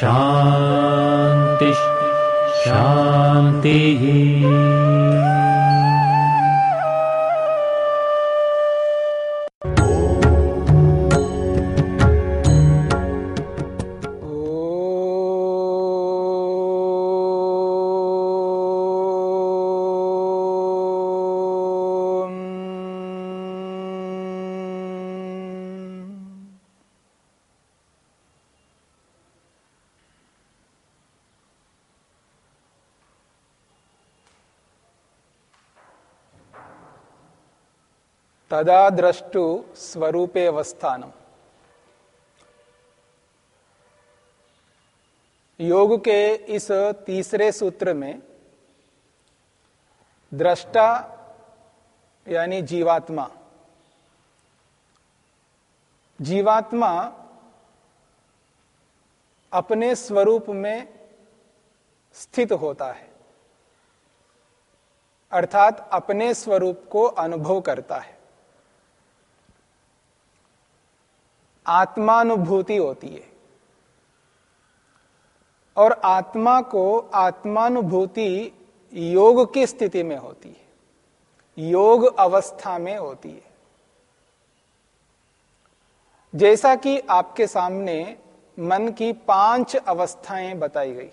शान्तिः शान्तिः तदा द्रष्टु स्वरूपे अवस्थानम योग के इस तीसरे सूत्र में दृष्टा यानी जीवात्मा जीवात्मा अपने स्वरूप में स्थित होता है, अर्थात अपने स्वरूप को अनुभव करता है। आत्मानुभूति होती है। और आत्मा को आत्मानुभूति योग की स्थिति में होती है। योग अवस्था में होती है। जैसा कि आपके सामने मन की पाँच अवस्थाएँ बताई गई।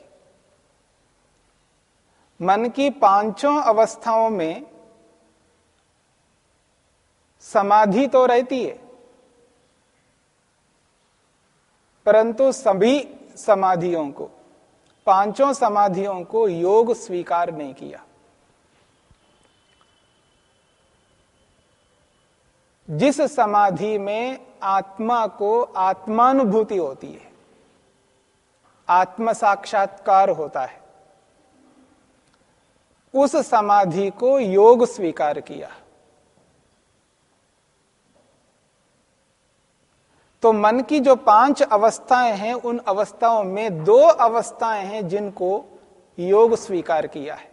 मन की पाँचों अवस्थाओं में समाधि तो रहती है परंतु सभी समाधियों को, पाँचों समाधियों को योग स्वीकार नहीं किया। जिस समाधि में आत्मा को आत्मानुभूति होती है आत्म साक्षात्कार होता है, उस समाधि को योग स्वीकार किया। तो मन की जो पाँच अवस्थाएँ हैं, उन अवस्थाओं में दो अवस्थाएँ हैं जिनको योग स्वीकार किया है।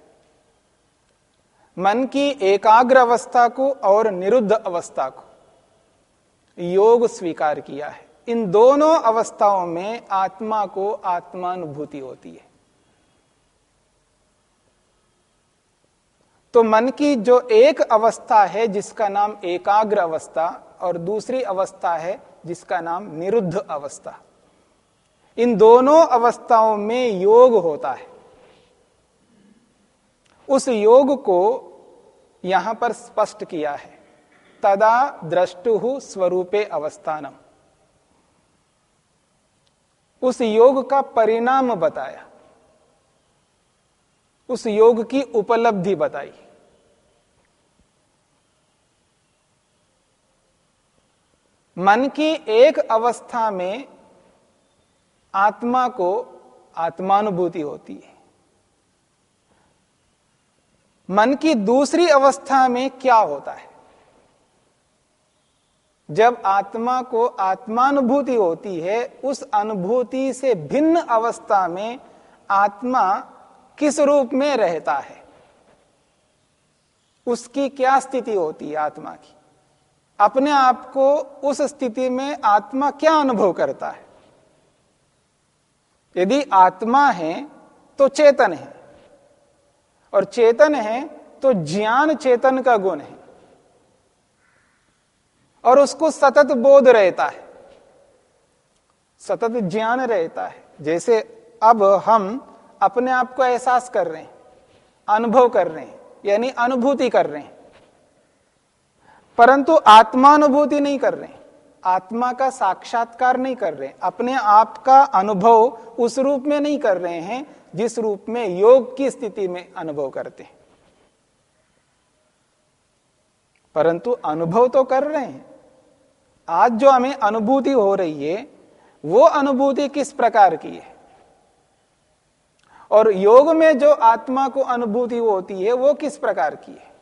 मन की एकाग्र अवस्था को और निरुद्ध अवस्था को योग स्वीकार किया है। इन दोनों अवस्थाओं में आत्मा को आत्मानुभूति होती है। तो मन की जो एक अवस्था है, जिसका नाम एकाग्र अवस्था और दूसरी अवस्था है जिसका नाम निरुद्ध अवस्था। इन दोनों अवस्थाओं में योग होता है। उस योग को यहाँ पर स्पष्ट किया है। तदा द्रष्टु स्वरूपे अवस्थानम। उस योग का परिणाम बताया। उस योग की उपलब्धि बताई। मन की एक अवस्था में आत्मा को आत्मानुभूति होती है। मन की दूसरी अवस्था में क्या होता है? जब आत्मा को आत्मानुभूति होती है, उस अनुभूति से भिन्न अवस्था में आत्मा किस रूप में रहता है? उसकी क्या स्थिति होती है आत्मा की? अपने आप को उस स्थिति में आत्मा क्या अनुभव करता है? यदि आत्मा है तो चेतन है। और चेतन है तो ज्ञान चेतन का गुण है। और उसको सतत बोध रहता है। सतत ज्ञान रहता है। जैसे अब हम अपने आप को एहसास कर रहे हैं, अनुभव कर रहे हैं, यानी अनुभूति कर रहे हैं। परंतु आत्मानुभूति नहीं कर रहे। आत्मा का साक्षात्कार नहीं कर रहे। अपने आप का अनुभव उस रूप में नहीं कर रहे हैं, जिस रूप में योग की स्थिति में अनुभव करते हैं। परंतु अनुभव तो कर रहे हैं। आज जो हमें अनुभूति हो रही है, वो अनुभूति किस प्रकार की है? और योग में जो आत्मा को अनुभूति होती है, वो किस प्रकार की है?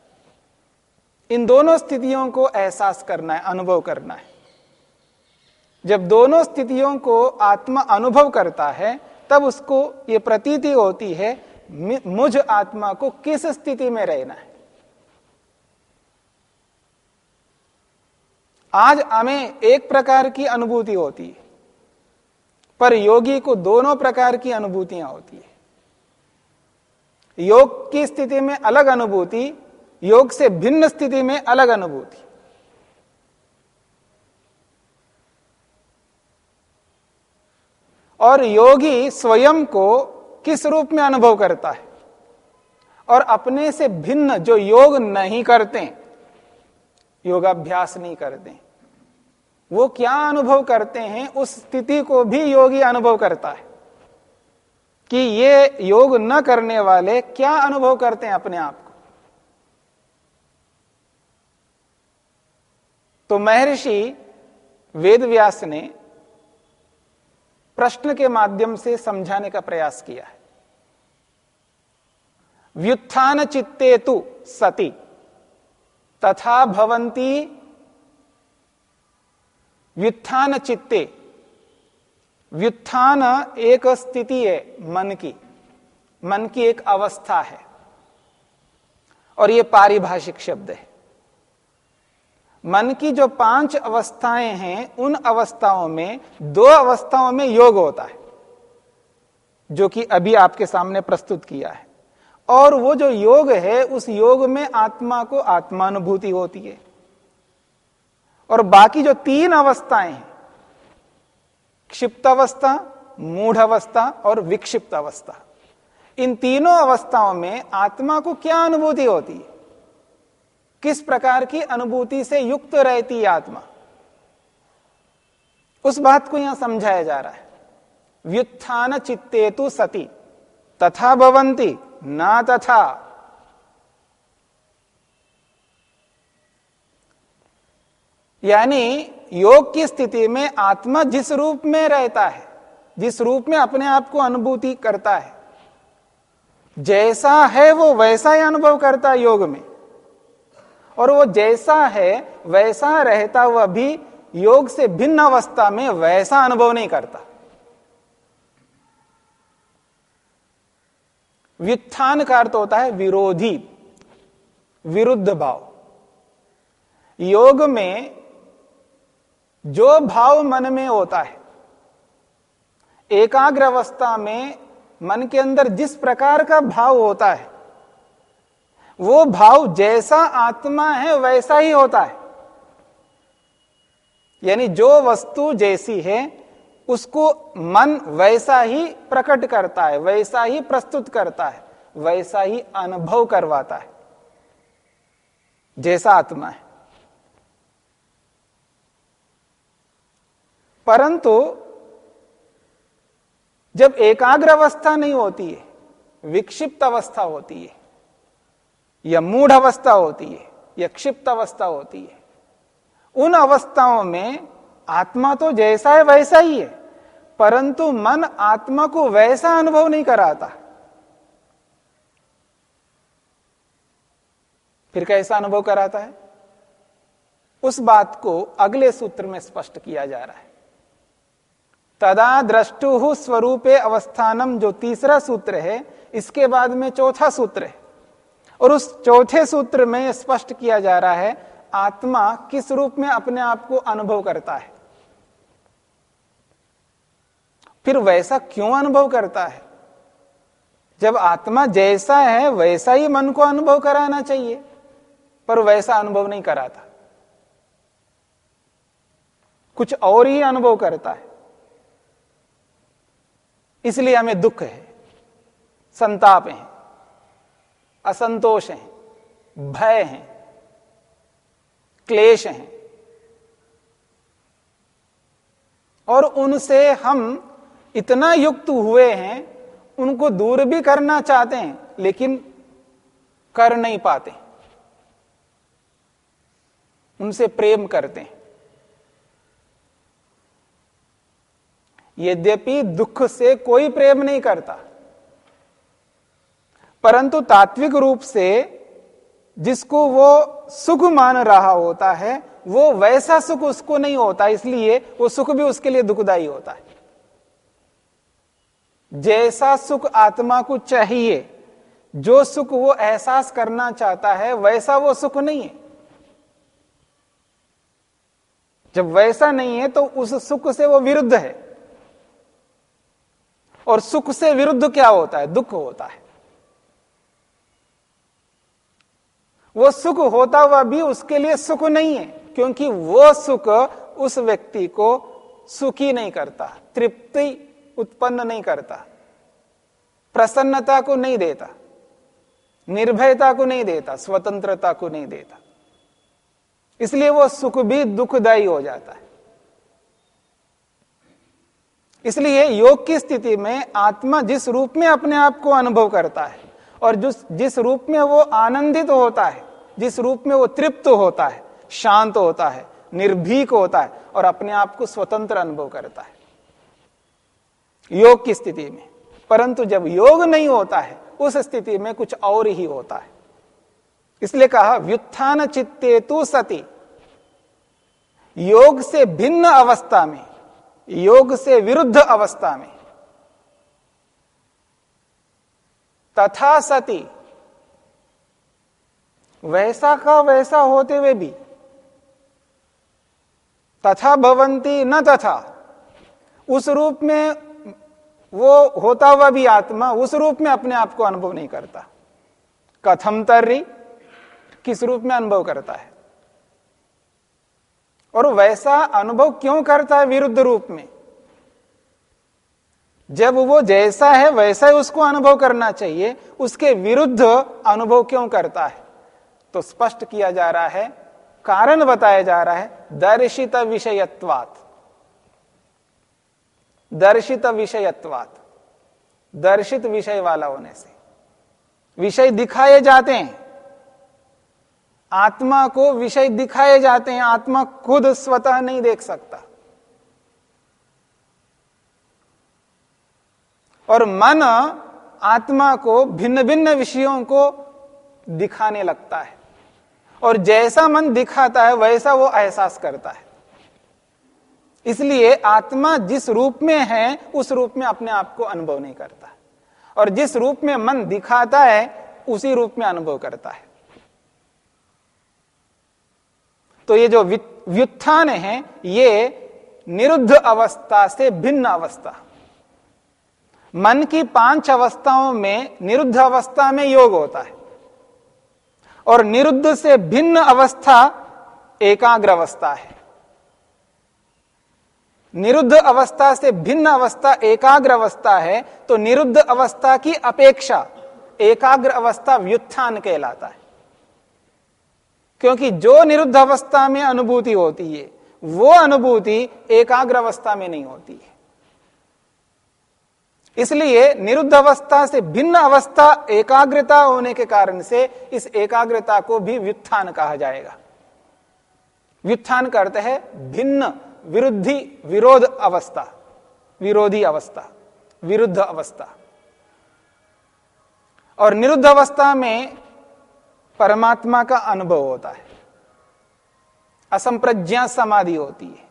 इन दोनों स्थितियों को एहसास करना है, अनुभव करना है। जब दोनों स्थितियों को आत्मा अनुभव करता है, तब उसको ये प्रतीति होती है मुझ आत्मा को किस स्थिति में रहना है। आज हमें एक प्रकार की अनुभूति होती है, पर योगी को दोनों प्रकार की अनुभूतियाँ होती है। योग की स्थिति में अलग अनुभूति योग से भिन्न स्थिति में अलग अनुभूति। और योगी स्वयं को किस रूप में अनुभव करता है? और अपने से भिन्न जो योग नहीं करते, योगाभ्यास नहीं करते, वो क्या अनुभव करते हैं? उस स्थिति को भी योगी अनुभव करता है। कि ये योग न करने वाले क्या अनुभव करते हैं अपने आप को तो महर्षि वेदव्यास ने प्रश्न के माध्यम से समझाने का प्रयास किया है। व्युत्थान चित्ते तु सती, तथा भवंती व्युत्थान चित्ते। व्युत्थान एक स्थिति है मन की मन की एक अवस्था है, और यह पारिभाषिक शब्द है। मन की जो पाँच अवस्थाएँ हैं, उन अवस्थाओं में, दो अवस्थाओं में योग होता है, जो कि अभी आपके सामने प्रस्तुत किया है। और वो जो योग है, उस योग में आत्मा को आत्मानुभूति होती है। और बाकी जो तीन अवस्थाएँ हैं, क्षिप्त अवस्था, मूढ़ अवस्था और विक्षिप्त अवस्था, इन तीनों अवस्थाओं में आत्मा को क्या अनुभूति होती है? किस प्रकार की अनुभूति से युक्त रहती आत्मा? उस बात को यहाँ समझाया जा रहा है। व्युत्थान चित्तेतु सती, तथा भवंती, ना तथा। यानी योग की स्थिति में आत्मा जिस रूप में रहता है, जिस रूप में अपने आप को अनुभूति करता है, जैसा है वो वैसा ही अनुभव करता है योग में। और वो जैसा है, वैसा रहता हुआ भी योग से भिन्न अवस्था में वैसा अनुभव नहीं करता। व्युत्थान का अर्थ होता है विरोधी, विरुद्ध भाव। योग में जो भाव मन में होता है, एकाग्र अवस्था में मन के अंदर जिस प्रकार का भाव होता है वो भाव जैसा आत्मा है, वैसा ही होता है। यानी जो वस्तु जैसी है, उसको मन वैसा ही प्रकट करता है, वैसा ही प्रस्तुत करता है, वैसा ही अनुभव करवाता है। जैसा आत्मा है। परंतु जब एकाग्र अवस्था नहीं होती है, विक्षिप्त अवस्था होती है या मूढ़ अवस्था होती है, या क्षिप्त अवस्था होती है, उन अवस्थाओं में आत्मा तो जैसा है वैसा ही है, परंतु मन आत्मा को वैसा अनुभव नहीं कराता। फिर कैसा अनुभव कराता है? उस बात को अगले सूत्र में स्पष्ट किया जा रहा है। तदा द्रष्टु स्वरूपे अवस्थानम जो तीसरा सूत्र है, इसके बाद में चौथा सूत्र है। और उस चौथे सूत्र में स्पष्ट किया जा रहा है, आत्मा किस रूप में अपने आप को अनुभव करता है? फिर वैसा क्यों अनुभव करता है? जब आत्मा जैसा है, वैसा ही मन को अनुभव कराना चाहिए, पर वैसा अनुभव नहीं कराता। कुछ और ही अनुभव करता है। इसलिए हमें दुख है, संताप है। असंतोष हैं, भय हैं, क्लेश हैं। और उनसे हम इतना युक्त हुए हैं, उनको दूर भी करना चाहते हैं, लेकिन कर नहीं पाते। उनसे प्रेम करते हैं। यद्यपि दुख से कोई प्रेम नहीं करता परंतु तात्विक रूप से जिसको वो सुख मान रहा होता है, वो वैसा सुख उसको नहीं होता, इसलिए वो सुख भी उसके लिए दुखदाई होता है। जैसा सुख आत्मा को चाहिए, जो सुख वो एहसास करना चाहता है, वैसा वो सुख नहीं है। जब वैसा नहीं है तो उस सुख से वो विरुद्ध है। और सुख से विरुद्ध क्या होता है? दुख होता है। वो सुख होता हुआ भी उसके लिए सुख नहीं है, क्योंकि वो सुख उस व्यक्ति को सुखी नहीं करता, तृप्ति उत्पन्न नहीं करता, प्रसन्नता को नहीं देता, निर्भयता को नहीं देता, स्वतंत्रता को नहीं देता। इसलिए वो सुख भी दुखदायी हो जाता है। इसलिए योग की स्थिति में आत्मा जिस रूप में अपने आप को अनुभव करता है और जिस जिस रूप में वो आनंदित होता है, जिस रूप में वो तृप्त होता है, शांत होता है, निर्भीक होता है और अपने आप को स्वतंत्र अनुभव करता है। योग की स्थिति में। परंतु जब योग नहीं होता है, उस स्थिति में कुछ और ही होता है। इसलिए कहा, व्युत्थान चित्ते तु सती। योग से भिन्न अवस्था में, योग से विरुद्ध अवस्था में तथा सती। वैसा का वैसा होते हुए भी। तथा भवंती न तथा। उस रूप में वो होता हुआ भी आत्मा उस रूप में अपने आप को अनुभव नहीं करता। कथम तर्री किस रूप में अनुभव करता है? और वैसा अनुभव क्यों करता है विरुद्ध रूप में? जब वो जैसा है, वैसा ही उसको अनुभव करना चाहिए। उसके विरुद्ध अनुभव क्यों करता है? तो स्पष्ट किया जा रहा है, कारण बताया जा रहा है, दर्शित विषयत्वात। दर्शित विषयत्वात। दर्शित विषय वाला होने से। विषय दिखाए जाते हैं। आत्मा को विषय दिखाए जाते हैं। आत्मा खुद स्वतः नहीं देख सकता। और मन आत्मा को भिन्न भिन्न विषयों को दिखाने लगता है। और जैसा मन दिखाता है, वैसा वो एहसास करता है। इसलिए आत्मा जिस रूप में है, उस रूप में अपने आप को अनुभव नहीं करता। और जिस रूप में मन दिखाता है, उसी रूप में अनुभव करता है। तो ये जो व्युत्थान है, ये निरुद्ध अवस्था से भिन्न अवस्था। मन की पाँच अवस्थाओं में, निरुद्ध अवस्था में योग होता है। और निरुद्ध से भिन्न अवस्था एकाग्र अवस्था है। निरुद्ध अवस्था से भिन्न अवस्था एकाग्र अवस्था है तो निरुद्ध अवस्था की अपेक्षा एकाग्र अवस्था व्युत्थान कहलाता है। क्योंकि जो निरुद्ध अवस्था में अनुभूति होती है, वो अनुभूति एकाग्र अवस्था में नहीं होती है। इसलिए निरुद्ध अवस्था से भिन्न अवस्था एकाग्रता होने के कारण से इस एकाग्रता को भी व्युत्थान कहा जाएगा। व्युत्थान करते हैं भिन्न, विरुद्धि, विरोध अवस्था, विरोधी अवस्था, विरुद्ध अवस्था। और निरुद्ध अवस्था में परमात्मा का अनुभव होता है। असंप्रज्ञा समाधि होती है।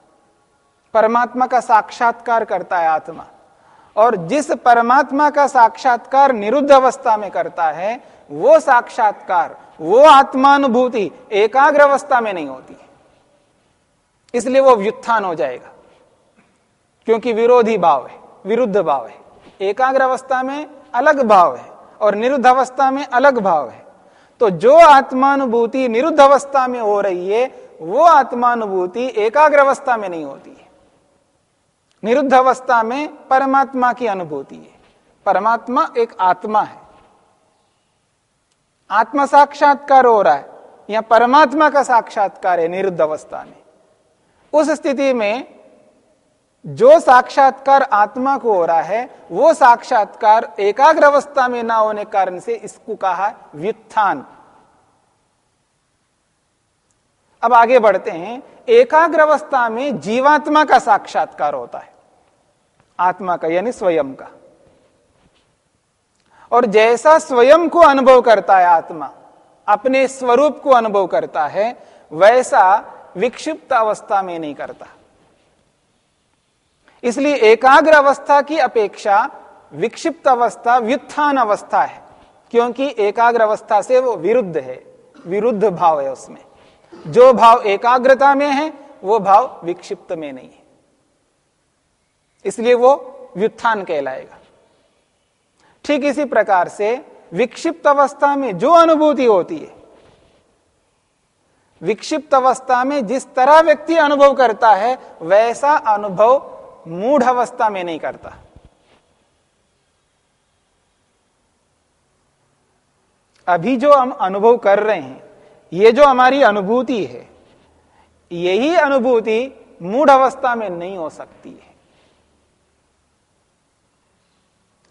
परमात्मा का साक्षात्कार करता है आत्मा। और जिस परमात्मा का साक्षात्कार निरुद्ध अवस्था में करता है, वो साक्षात्कार, वो आत्मानुभूति एकाग्र अवस्था में नहीं होती इसलिए वो व्युत्थान हो जाएगा। क्योंकि विरोधी भाव है, विरुद्ध भाव है। एकाग्र अवस्था में अलग भाव है और निरुद्ध अवस्था में अलग भाव है। तो जो आत्मानुभूति निरुद्ध अवस्था में हो रही है, वो आत्मानुभूति एकाग्र अवस्था में नहीं होती है। निरुद्ध अवस्था में परमात्मा की अनुभूति है। परमात्मा एक आत्मा है। आत्मा साक्षात्कार हो रहा है, या परमात्मा का साक्षात्कार है निरुद्ध अवस्था में। उस स्थिति में जो साक्षात्कार आत्मा को हो रहा है, वो साक्षात्कार एकाग्र अवस्था में ना होने कारण से इसको कहा व्युत्थान। अब आगे बढ़ते हैं। एकाग्र अवस्था में जीवात्मा का साक्षात्कार होता है। आत्मा का, यानी स्वयं का। और जैसा स्वयं को अनुभव करता है आत्मा, अपने स्वरूप को अनुभव करता है, वैसा विक्षिप्त अवस्था में नहीं करता। इसलिए एकाग्र अवस्था की अपेक्षा विक्षिप्त अवस्था व्युत्थान अवस्था है, क्योंकि एकाग्र अवस्था से वो विरुद्ध है, विरुद्ध भाव है उसमें। जो भाव एकाग्रता में है, वो भाव विक्षिप्त में नहीं है। इसलिए वो व्युत्थान कहलाएगा। ठीक इसी प्रकार से विक्षिप्त अवस्था में जो अनुभूति होती है, विक्षिप्त अवस्था में जिस तरह व्यक्ति अनुभव करता है, वैसा अनुभव मूढ़ अवस्था में नहीं करता। अभी जो हम अनुभव कर रहे हैं, ये जो हमारी अनुभूति है, यही अनुभूति मूढ़ अवस्था में नहीं हो सकती है।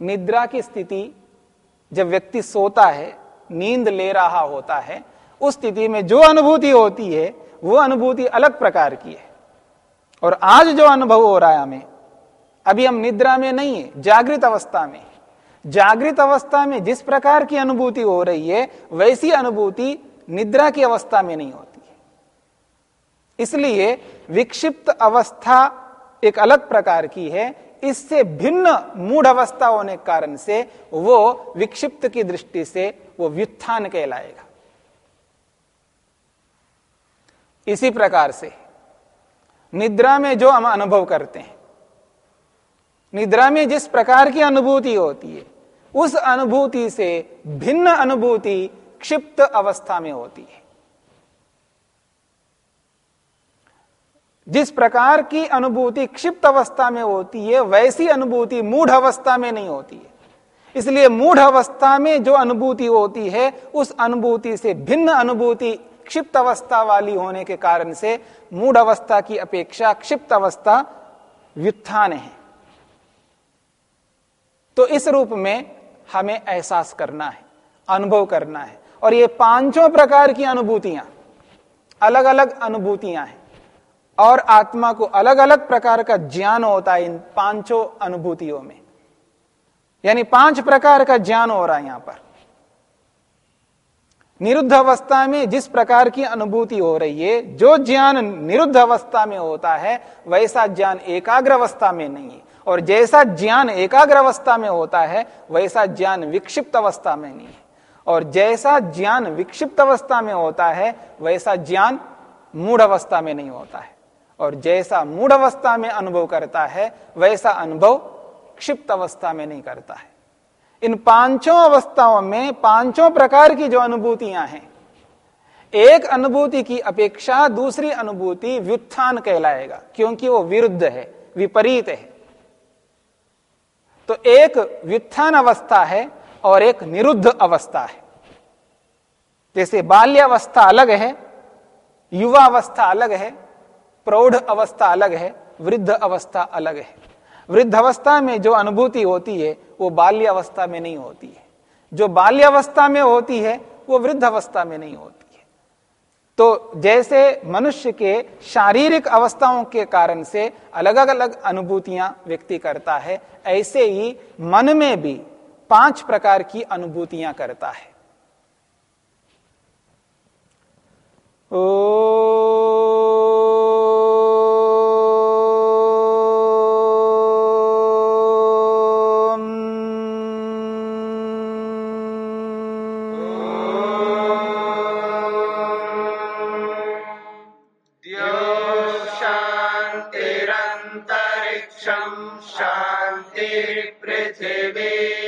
निद्रा की स्थिति जब व्यक्ति सोता है, नींद ले रहा होता है, उस स्थिति में जो अनुभूति होती है, वो अनुभूति अलग प्रकार की है। और आज जो अनुभव हो रहा है हमें, अभी हम निद्रा में नहीं है, जागृत अवस्था में जागृत अवस्था में जिस प्रकार की अनुभूति हो रही है, वैसी अनुभूति निद्रा की अवस्था में नहीं होती है। इसलिए विक्षिप्त अवस्था एक अलग प्रकार की है इससे भिन्न मूढ़ अवस्था होने के कारण से वो विक्षिप्त की दृष्टि से वो व्युत्थान कहलाएगा। इसी प्रकार से निद्रा में जो हम अनुभव करते हैं, निद्रा में जिस प्रकार की अनुभूति होती है, उस अनुभूति से भिन्न अनुभूति क्षिप्त अवस्था में होती है। जिस प्रकार की अनुभूति क्षिप्त अवस्था में होती है, वैसी अनुभूति मूढ़ अवस्था में नहीं होती है। इसलिए मूढ़ अवस्था में जो अनुभूति होती है, उस अनुभूति से भिन्न अनुभूति क्षिप्त अवस्था वाली होने के कारण से मूढ़ अवस्था की अपेक्षा क्षिप्त अवस्था व्युत्थान है। तो इस रूप में हमें एहसास करना है, अनुभव करना है। और ये पाँचों प्रकार की अनुभूतियाँ अलग अलग अनुभूतियाँ हैं। और आत्मा को अलग अलग प्रकार का ज्ञान होता है इन पाँचों अनुभूतियों में। यानी पाँच प्रकार का ज्ञान हो रहा है यहाँ पर। निरुद्ध अवस्था में जिस प्रकार की अनुभूति हो रही है, जो ज्ञान निरुद्ध अवस्था में होता है, वैसा ज्ञान एकाग्र अवस्था में नहीं है। और जैसा ज्ञान एकाग्र अवस्था में होता है, वैसा ज्ञान विक्षिप्त अवस्था में नहीं है। और जैसा ज्ञान विक्षिप्त अवस्था में होता है, वैसा ज्ञान मूढ़ अवस्था में नहीं होता है। और जैसा मूढ़ अवस्था में अनुभव करता है, वैसा अनुभव क्षिप्त अवस्था में नहीं करता है। इन पाँचों अवस्थाओं में पाँचों प्रकार की जो अनुभूतियाँ हैं, एक अनुभूति की अपेक्षा दूसरी अनुभूति व्युत्थान कहलाएगा, क्योंकि वो विरुद्ध है, विपरीत है। तो एक व्युत्थान अवस्था है और एक निरुद्ध अवस्था है। जैसे बाल्यावस्था अलग है युवा अवस्था अलग है प्रौढ़ अवस्था अलग है, वृद्ध अवस्था अलग है। वृद्ध अवस्था में जो अनुभूति होती है, वो बाल्य अवस्था में नहीं होती है। जो बाल्य अवस्था में होती है, वो वृद्ध अवस्था में नहीं होती है। तो जैसे मनुष्य के शारीरिक अवस्थाओं के कारण से अलग अलग अनुभूतियाँ व्यक्ति करता है, ऐसे ही मन में भी पाँच प्रकार की अनुभूतियाँ करता है। ओ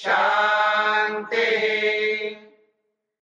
Tchau!